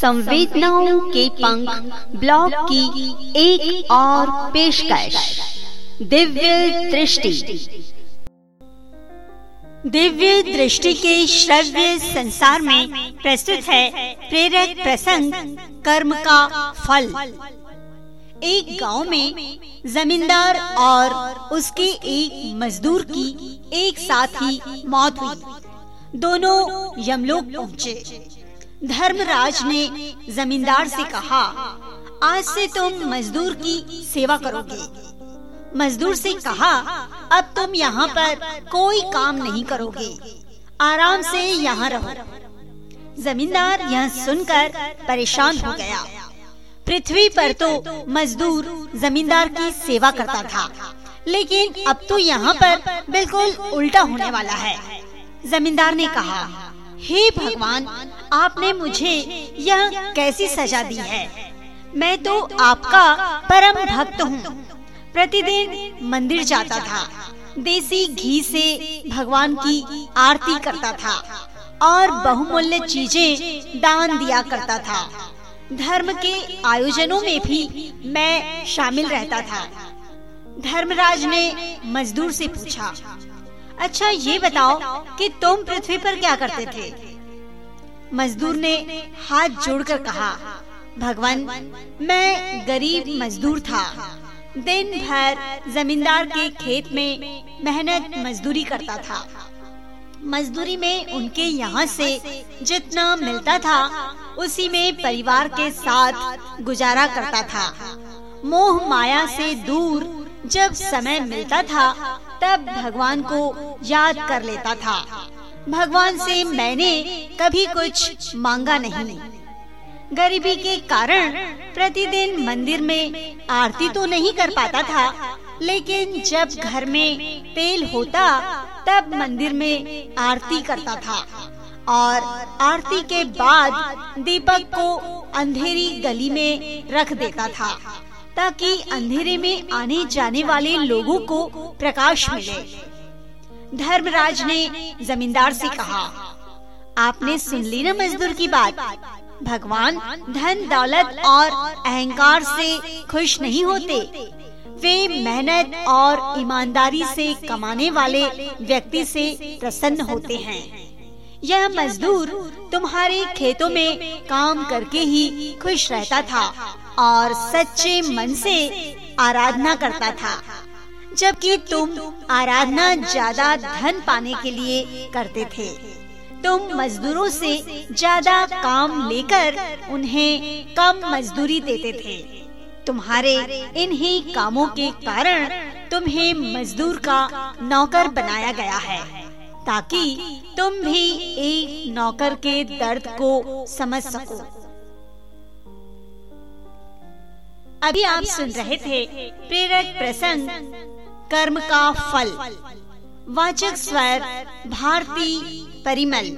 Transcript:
संवेदनाओं के पंख ब्लॉग की एक और पेशकश। दिव्य दृष्टि। दिव्य दृष्टि के श्रव्य संसार में प्रस्तुत है प्रेरक प्रसंग कर्म का फल। एक गाँव में जमींदार और उसके एक मजदूर की एक साथ ही मौत हुई। दोनों यमलोक पहुँचे। धर्मराज ने जमींदार से कहा, आज से तुम मजदूर की सेवा करोगे। मजदूर से कहा, अब तुम यहाँ पर कोई काम नहीं करोगे। आराम से यहाँ रहो। जमींदार यह सुनकर परेशान हो गया। पृथ्वी पर तो मजदूर जमींदार की सेवा करता था, लेकिन अब तो यहाँ पर बिल्कुल उल्टा होने वाला है। जमींदार ने कहा, हे भगवान आपने मुझे यह कैसी सजा दी है? मैं तो आपका परम भक्त हूँ। प्रतिदिन मंदिर जाता था। देसी घी से भगवान की आरती करता था। और बहुमूल्य चीज़ें दान दिया करता था। धर्म के आयोजनों में भी मैं शामिल रहता था। धर्मराज ने मजदूर से पूछा अच्छा ये बताओ कि तुम पृथ्वी पर क्या करते थे? मजदूर ने हाथ जोड़कर कहा, भगवान, मैं गरीब मजदूर था। दिन भर जमींदार के खेत में मेहनत मजदूरी करता था। मजदूरी में उनके यहाँ से जितना मिलता था, उसी में परिवार के साथ गुजारा करता था। मोह माया से दूर जब समय मिलता था, तब भगवान को याद कर लेता था। भगवान से मैंने कभी कुछ मांगा नहीं। गरीबी के कारण प्रतिदिन मंदिर में आरती तो नहीं कर पाता था, लेकिन जब घर में तेल होता, तब मंदिर में आरती करता था। और आरती के बाद दीपक को अंधेरी गली में रख देता था, ताकि अंधेरे में आने जाने वाले लोगों को प्रकाश मिले। धर्मराज ने जमींदार से कहा, आपने सुन ली ना मजदूर की बात? भगवान धन, दौलत और अहंकार से खुश नहीं होते। वे मेहनत और ईमानदारी से कमाने वाले व्यक्ति से प्रसन्न होते हैं। यह मजदूर तुम्हारे खेतों में काम करके ही खुश रहता था और सच्चे मन से आराधना करता था। जबकि तुम आराधना ज़्यादा धन पाने के लिए करते थे। तुम मजदूरों से ज़्यादा काम लेकर उन्हें कम मजदूरी देते थे। तुम्हारे इन्हीं कामों के कारण तुम्हें मजदूर का नौकर बनाया गया है, ताकि तुम भी एक नौकर के दर्द को समझ सको। अभी आप सुन रहे थे प्रेरक प्रसंग कर्म का फल। वाचक स्वर भारती परिमल।